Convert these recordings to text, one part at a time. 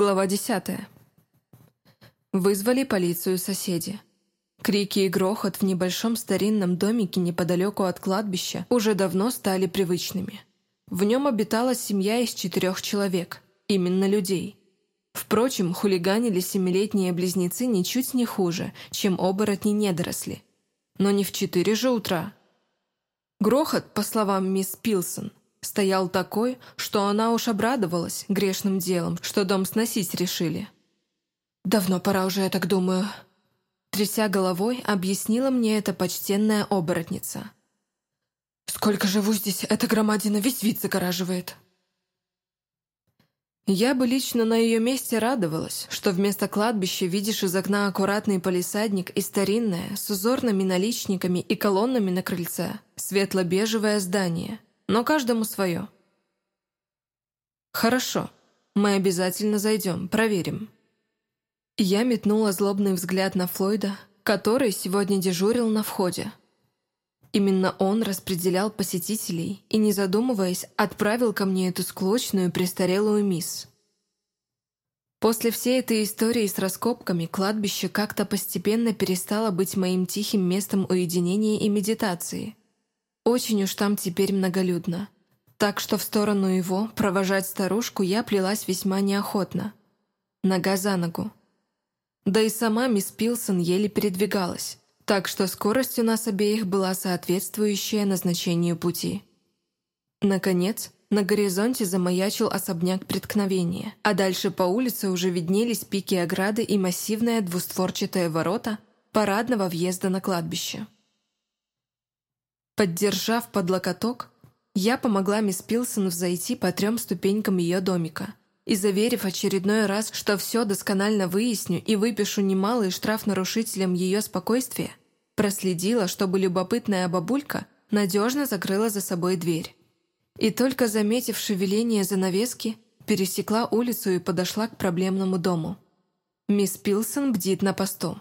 Глава 10. Вызвали полицию соседи. Крики и грохот в небольшом старинном домике неподалеку от кладбища уже давно стали привычными. В нем обитала семья из четырех человек, именно людей. Впрочем, хулиганили семилетние близнецы ничуть не хуже, чем оборотни-недоросли. Но не в четыре же утра. Грохот, по словам мисс Пилсон, стоял такой, что она уж обрадовалась грешным делом, что дом сносить решили. «Давно пора уже, я так думаю». Тряся головой, объяснила мне эта почтенная оборотница. «Сколько живу здесь, эта громадина весь вид загораживает». Я бы лично на ее месте радовалась, что вместо кладбища видишь из окна аккуратный полисадник и старинное, с узорными наличниками и колоннами на крыльце, светло-бежевое здание – но каждому свое. Хорошо, мы обязательно зайдем, проверим. Я метнула злобный взгляд на Флойда, который сегодня дежурил на входе. Именно он распределял посетителей и, не задумываясь, отправил ко мне эту склочную престарелую мисс. После всей этой истории с раскопками кладбище как-то постепенно перестало быть моим тихим местом уединения и медитации – очень уж там теперь многолюдно. Так что в сторону его провожать старушку я плелась весьма неохотно. Нога за ногу. Да и сама мисс Пилсон еле передвигалась, так что скорость у нас обеих была соответствующая назначению пути. Наконец, на горизонте замаячил особняк преткновения, а дальше по улице уже виднелись пики ограды и массивные двустворчатые ворота парадного въезда на кладбище. Поддержав под локоток, я помогла мисс Пилсон взойти по трем ступенькам ее домика и, заверив очередной раз, что все досконально выясню и выпишу немалый штраф нарушителям ее спокойствия, проследила, чтобы любопытная бабулька надежно закрыла за собой дверь. И только заметив шевеление занавески, пересекла улицу и подошла к проблемному дому. Мисс Пилсон бдит на посту.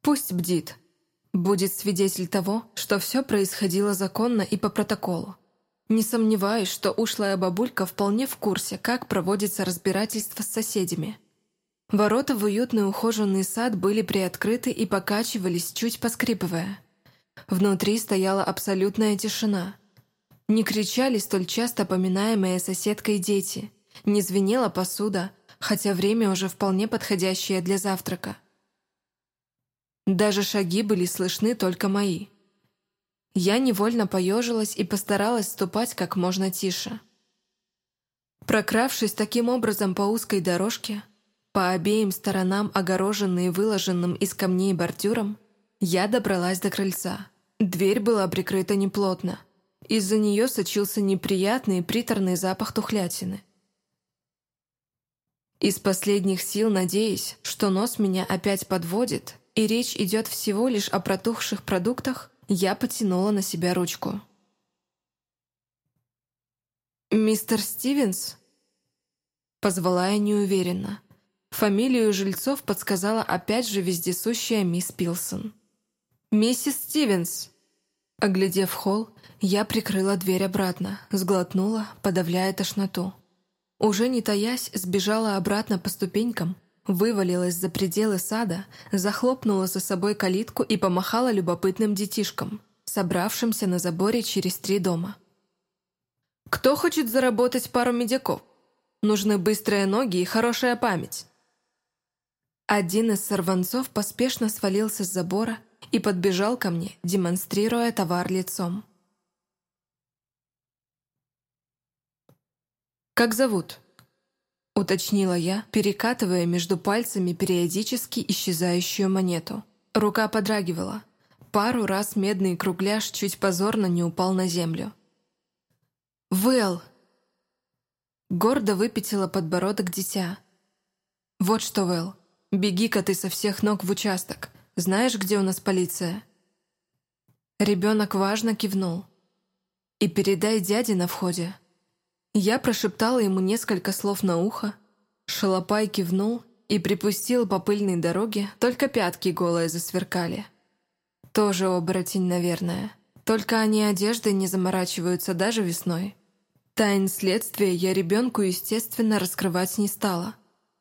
Пусть бдит, Будет свидетель того, что все происходило законно и по протоколу. Не сомневаюсь, что ушлая бабулька вполне в курсе, как проводится разбирательство с соседями. Ворота в уютный ухоженный сад были приоткрыты и покачивались, чуть поскрипывая. Внутри стояла абсолютная тишина. Не кричали столь часто поминаемые соседкой дети, не звенела посуда, хотя время уже вполне подходящее для завтрака. Даже шаги были слышны только мои. Я невольно поежилась и постаралась ступать как можно тише. Прокравшись таким образом по узкой дорожке, по обеим сторонам огороженной выложенным из камней бордюром, я добралась до крыльца. Дверь была прикрыта неплотно. Из-за нее сочился неприятный приторный запах тухлятины. Из последних сил надеясь, что нос меня опять подводит, и речь идет всего лишь о протухших продуктах, я потянула на себя ручку. «Мистер Стивенс?» Позвала я неуверенно. Фамилию жильцов подсказала опять же вездесущая мисс Пилсон. «Миссис Стивенс!» Оглядев холл, я прикрыла дверь обратно, сглотнула, подавляя тошноту. Уже не таясь, сбежала обратно по ступенькам, вывалилась за пределы сада, захлопнула за собой калитку и помахала любопытным детишкам, собравшимся на заборе через три дома. «Кто хочет заработать пару медяков? Нужны быстрые ноги и хорошая память». Один из сорванцов поспешно свалился с забора и подбежал ко мне, демонстрируя товар лицом. «Как зовут?» — уточнила я, перекатывая между пальцами периодически исчезающую монету. Рука подрагивала. Пару раз медный кругляш чуть позорно не упал на землю. «Вэл!» Гордо выпятила подбородок дитя. «Вот что, Вэл, беги-ка ты со всех ног в участок. Знаешь, где у нас полиция?» Ребенок важно кивнул. «И передай дяде на входе, я прошептала ему несколько слов на ухо, шалопай кивнул и припустил по пыльной дороге, только пятки голые засверкали. Тоже оборотень, наверное. Только они одеждой не заморачиваются даже весной. Тайн следствия я ребенку, естественно, раскрывать не стала.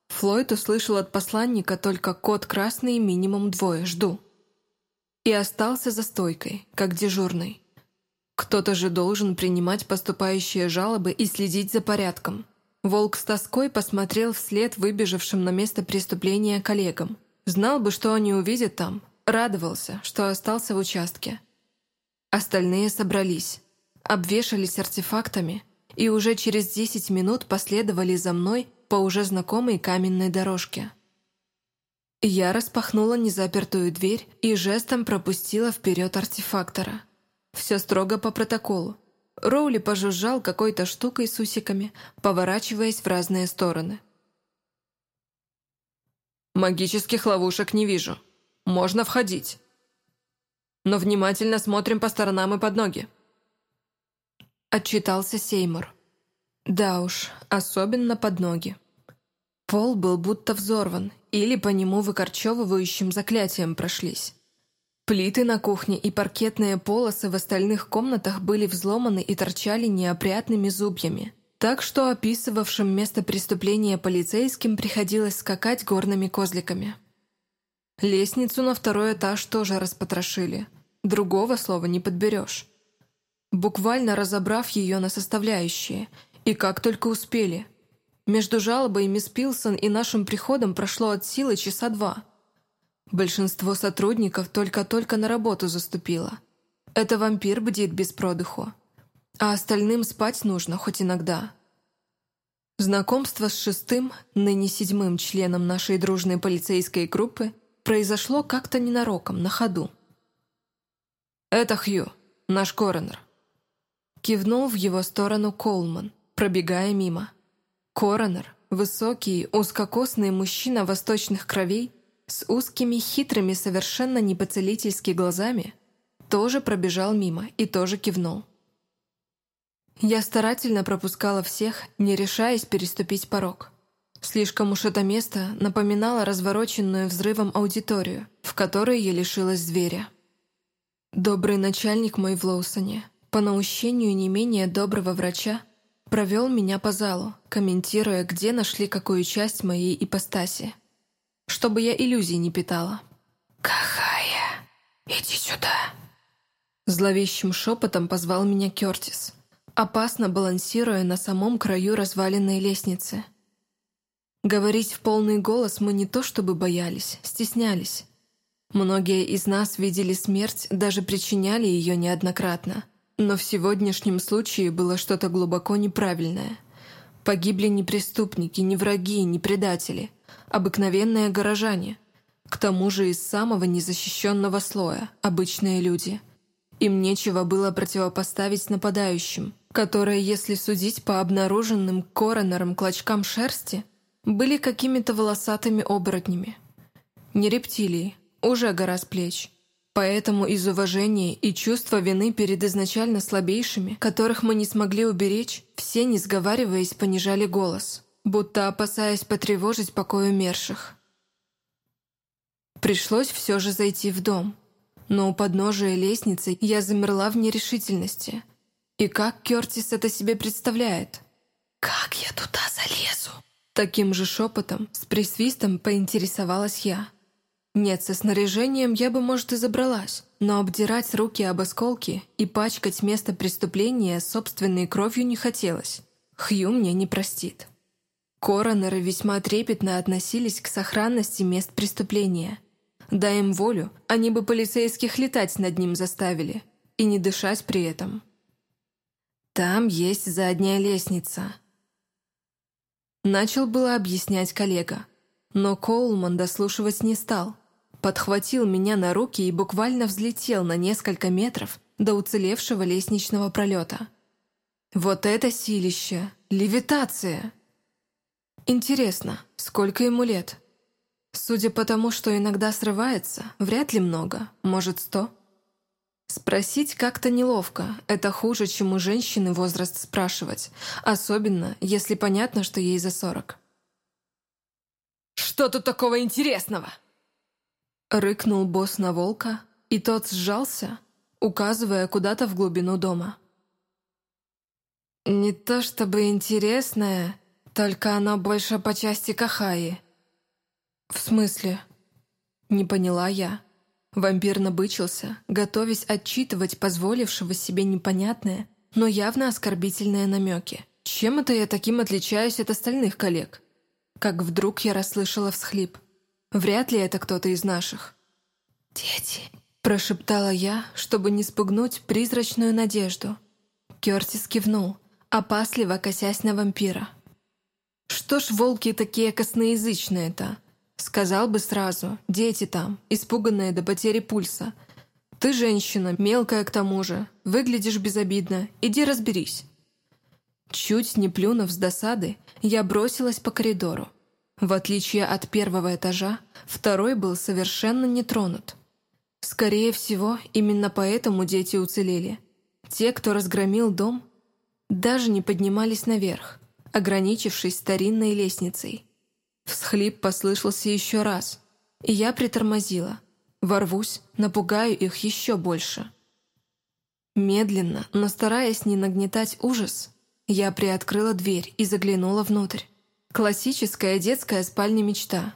Флойд услышал от посланника только код красный минимум двое, жду. И остался за стойкой, как дежурный. Кто-то же должен принимать поступающие жалобы и следить за порядком. Волк с тоской посмотрел вслед выбежавшим на место преступления коллегам. Знал бы, что они увидят там, радовался, что остался в участке. Остальные собрались, обвешались артефактами и уже через 10 минут последовали за мной по уже знакомой каменной дорожке. Я распахнула незапертую дверь и жестом пропустила вперед артефактора. Все строго по протоколу. Роули пожужжал какой-то штукой с усиками, поворачиваясь в разные стороны. «Магических ловушек не вижу. Можно входить. Но внимательно смотрим по сторонам и под ноги». Отчитался Сеймур. Да уж, особенно под ноги. Пол был будто взорван, или по нему выкорчевывающим заклятием прошлись. Плиты на кухне и паркетные полосы в остальных комнатах были взломаны и торчали неопрятными зубьями, так что описывавшим место преступления полицейским приходилось скакать горными козликами. Лестницу на второй этаж тоже распотрошили. Другого слова не подберешь. Буквально разобрав ее на составляющие, и как только успели. Между жалобой мисс Пилсон и нашим приходом прошло от силы часа два – Большинство сотрудников только-только на работу заступило. Это вампир бдит без продыху. А остальным спать нужно хоть иногда. Знакомство с шестым, ныне седьмым членом нашей дружной полицейской группы произошло как-то ненароком, на ходу. «Это Хью, наш коронер». Кивнул в его сторону Колман, пробегая мимо. Коронер, высокий, узкокосный мужчина восточных кровей, с узкими, хитрыми, совершенно непоцелительски глазами, тоже пробежал мимо и тоже кивнул. Я старательно пропускала всех, не решаясь переступить порог. Слишком уж это место напоминало развороченную взрывом аудиторию, в которой я лишилась зверя. Добрый начальник мой в Лоусоне, по наущению не менее доброго врача, провел меня по залу, комментируя, где нашли какую часть моей ипостаси чтобы я иллюзий не питала. «Кахая, иди сюда!» Зловещим шепотом позвал меня Кертис, опасно балансируя на самом краю разваленной лестницы. Говорить в полный голос мы не то чтобы боялись, стеснялись. Многие из нас видели смерть, даже причиняли ее неоднократно. Но в сегодняшнем случае было что-то глубоко неправильное. Погибли не преступники, не враги, не предатели – обыкновенные горожане. К тому же из самого незащищенного слоя, обычные люди. Им нечего было противопоставить нападающим, которые, если судить по обнаруженным коронером клочкам шерсти, были какими-то волосатыми оборотнями. Не рептилии, уже гора с плеч. Поэтому из уважения и чувства вины перед изначально слабейшими, которых мы не смогли уберечь, все, не сговариваясь, понижали голос будто опасаясь потревожить покой умерших. Пришлось все же зайти в дом, но у подножия лестницы я замерла в нерешительности. И как Кертис это себе представляет? «Как я туда залезу?» Таким же шепотом, с присвистом поинтересовалась я. Нет, со снаряжением я бы, может, и забралась, но обдирать руки об осколки и пачкать место преступления собственной кровью не хотелось. Хью мне не простит. Коронеры весьма трепетно относились к сохранности мест преступления. Дай им волю, они бы полицейских летать над ним заставили и не дышать при этом. Там есть задняя лестница. Начал было объяснять коллега, но Коулман дослушивать не стал. Подхватил меня на руки и буквально взлетел на несколько метров до уцелевшего лестничного пролета. Вот это силище! Левитация! Интересно, сколько ему лет? Судя по тому, что иногда срывается, вряд ли много, может, сто. Спросить как-то неловко, это хуже, чем у женщины возраст спрашивать, особенно, если понятно, что ей за сорок. «Что тут такого интересного?» Рыкнул босс на волка, и тот сжался, указывая куда-то в глубину дома. «Не то чтобы интересное», только оно больше по части Кахаи. «В смысле?» Не поняла я. Вампир набычился, готовясь отчитывать позволившего себе непонятное, но явно оскорбительные намеки. Чем это я таким отличаюсь от остальных коллег? Как вдруг я расслышала всхлип. Вряд ли это кто-то из наших. «Дети!» – прошептала я, чтобы не спугнуть призрачную надежду. Кертис кивнул, опасливо косясь на вампира. «Что ж волки такие косноязычные-то?» Сказал бы сразу, дети там, испуганные до потери пульса. Ты женщина, мелкая к тому же, выглядишь безобидно, иди разберись. Чуть не плюнув с досады, я бросилась по коридору. В отличие от первого этажа, второй был совершенно не тронут. Скорее всего, именно поэтому дети уцелели. Те, кто разгромил дом, даже не поднимались наверх, ограничившись старинной лестницей. Всхлип послышался еще раз, и я притормозила. Ворвусь, напугаю их еще больше. Медленно, но стараясь не нагнетать ужас, я приоткрыла дверь и заглянула внутрь. Классическая детская спальня-мечта.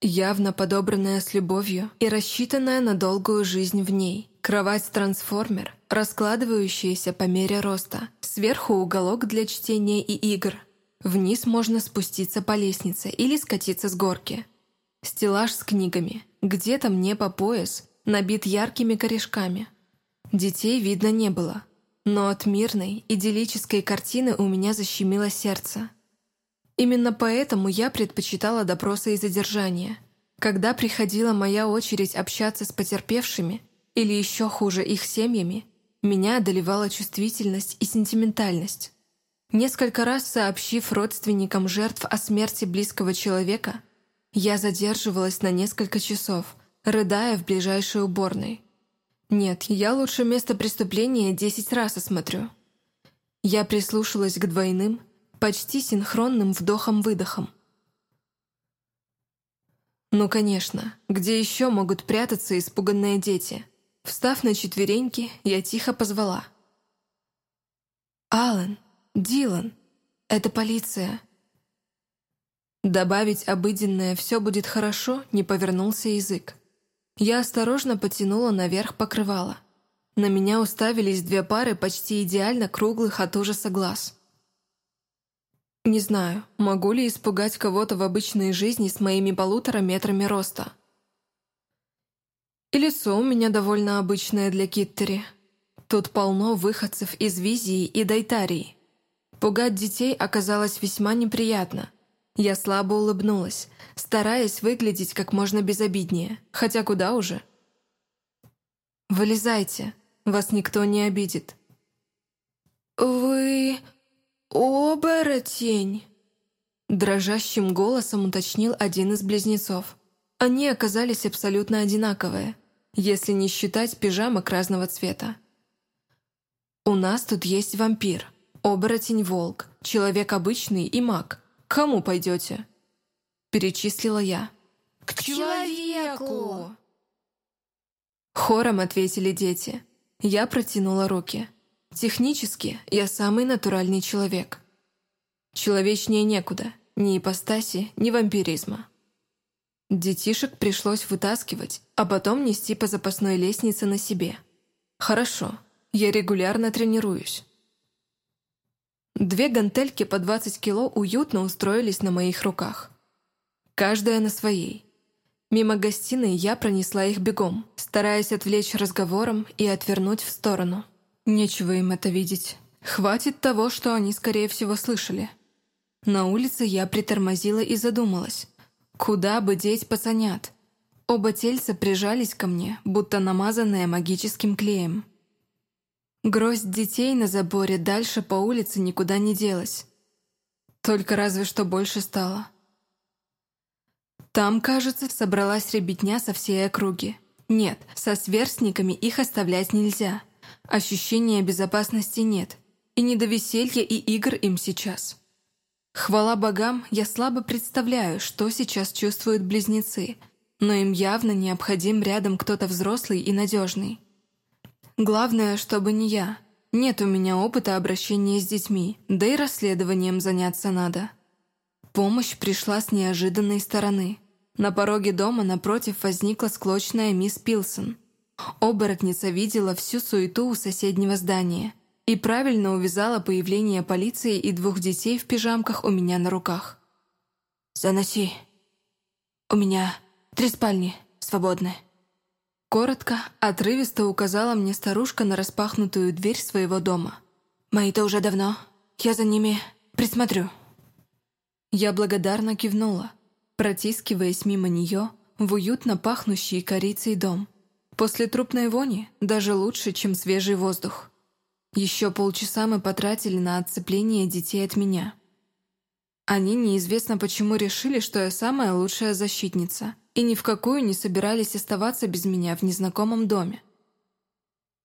Явно подобранная с любовью и рассчитанная на долгую жизнь в ней. Кровать-трансформер, раскладывающаяся по мере роста. Сверху уголок для чтения и игр – Вниз можно спуститься по лестнице или скатиться с горки. Стеллаж с книгами, где-то мне по пояс, набит яркими корешками. Детей видно не было, но от мирной, идиллической картины у меня защемило сердце. Именно поэтому я предпочитала допросы и задержания. Когда приходила моя очередь общаться с потерпевшими, или еще хуже их семьями, меня одолевала чувствительность и сентиментальность. Несколько раз сообщив родственникам жертв о смерти близкого человека, я задерживалась на несколько часов, рыдая в ближайшей уборной. Нет, я лучше место преступления десять раз осмотрю. Я прислушалась к двойным, почти синхронным вдохам-выдохам. Ну, конечно, где еще могут прятаться испуганные дети? Встав на четвереньки, я тихо позвала. «Аллен!» «Дилан, это полиция». Добавить обыденное «все будет хорошо» не повернулся язык. Я осторожно потянула наверх покрывало. На меня уставились две пары почти идеально круглых от ужаса глаз. Не знаю, могу ли испугать кого-то в обычной жизни с моими полутора метрами роста. И лицо у меня довольно обычное для Киттери. Тут полно выходцев из Визии и Дайтарии. Пугать детей оказалось весьма неприятно. Я слабо улыбнулась, стараясь выглядеть как можно безобиднее, хотя куда уже. «Вылезайте, вас никто не обидит». «Вы... оборотень?» Дрожащим голосом уточнил один из близнецов. Они оказались абсолютно одинаковые, если не считать пижамок разного цвета. «У нас тут есть вампир», «Оборотень-волк, человек обычный и маг. К кому пойдете?» Перечислила я. «К человеку!» Хором ответили дети. Я протянула руки. Технически я самый натуральный человек. Человечнее некуда, ни ипостаси, ни вампиризма. Детишек пришлось вытаскивать, а потом нести по запасной лестнице на себе. Хорошо, я регулярно тренируюсь. Две гантельки по 20 кило уютно устроились на моих руках. Каждая на своей. Мимо гостиной я пронесла их бегом, стараясь отвлечь разговором и отвернуть в сторону. Нечего им это видеть. Хватит того, что они, скорее всего, слышали. На улице я притормозила и задумалась. Куда бы деть пацанят? Оба тельца прижались ко мне, будто намазанные магическим клеем. Гроздь детей на заборе дальше по улице никуда не делась. Только разве что больше стало. Там, кажется, собралась ребятня со всей округи. Нет, со сверстниками их оставлять нельзя. Ощущения безопасности нет. И не до веселья и игр им сейчас. Хвала богам, я слабо представляю, что сейчас чувствуют близнецы, но им явно необходим рядом кто-то взрослый и надежный. Главное, чтобы не я. Нет у меня опыта обращения с детьми, да и расследованием заняться надо. Помощь пришла с неожиданной стороны. На пороге дома напротив возникла склочная мисс Пилсон. Оборотница видела всю суету у соседнего здания и правильно увязала появление полиции и двух детей в пижамках у меня на руках. «Заноси. У меня три спальни свободны». Коротко, отрывисто указала мне старушка на распахнутую дверь своего дома. «Мои-то уже давно. Я за ними присмотрю». Я благодарно кивнула протискиваясь мимо нее в уютно пахнущий корицей дом. После трупной вони даже лучше, чем свежий воздух. Еще полчаса мы потратили на отцепление детей от меня. Они неизвестно почему решили, что я самая лучшая защитница, и ни в какую не собирались оставаться без меня в незнакомом доме.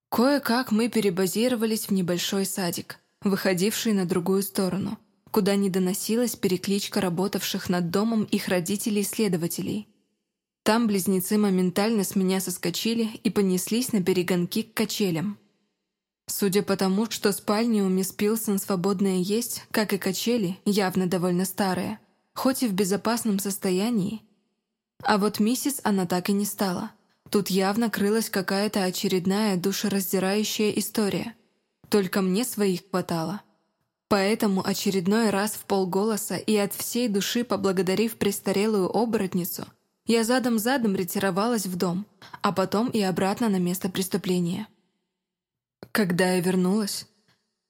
Кое-как мы перебазировались в небольшой садик, выходивший на другую сторону – куда не доносилась перекличка работавших над домом их родителей-следователей. Там близнецы моментально с меня соскочили и понеслись на перегонки к качелям. Судя по тому, что спальни у мисс Пилсон свободные есть, как и качели, явно довольно старые, хоть и в безопасном состоянии. А вот миссис она так и не стала. Тут явно крылась какая-то очередная душераздирающая история. Только мне своих хватало. Поэтому очередной раз в полголоса и от всей души поблагодарив престарелую оборотницу, я задом-задом ретировалась в дом, а потом и обратно на место преступления. Когда я вернулась,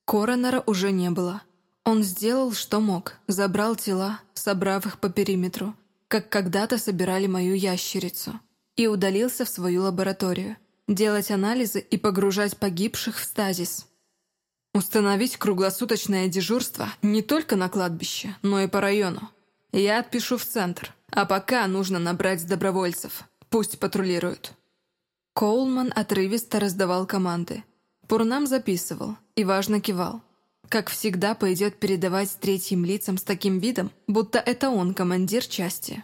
коронера уже не было. Он сделал, что мог, забрал тела, собрав их по периметру, как когда-то собирали мою ящерицу, и удалился в свою лабораторию, делать анализы и погружать погибших в стазис – Установить круглосуточное дежурство не только на кладбище, но и по району. Я отпишу в центр, а пока нужно набрать добровольцев. Пусть патрулируют. Коулман отрывисто раздавал команды. Пурнам записывал и важно кивал. Как всегда, пойдет передавать третьим лицам с таким видом, будто это он командир части.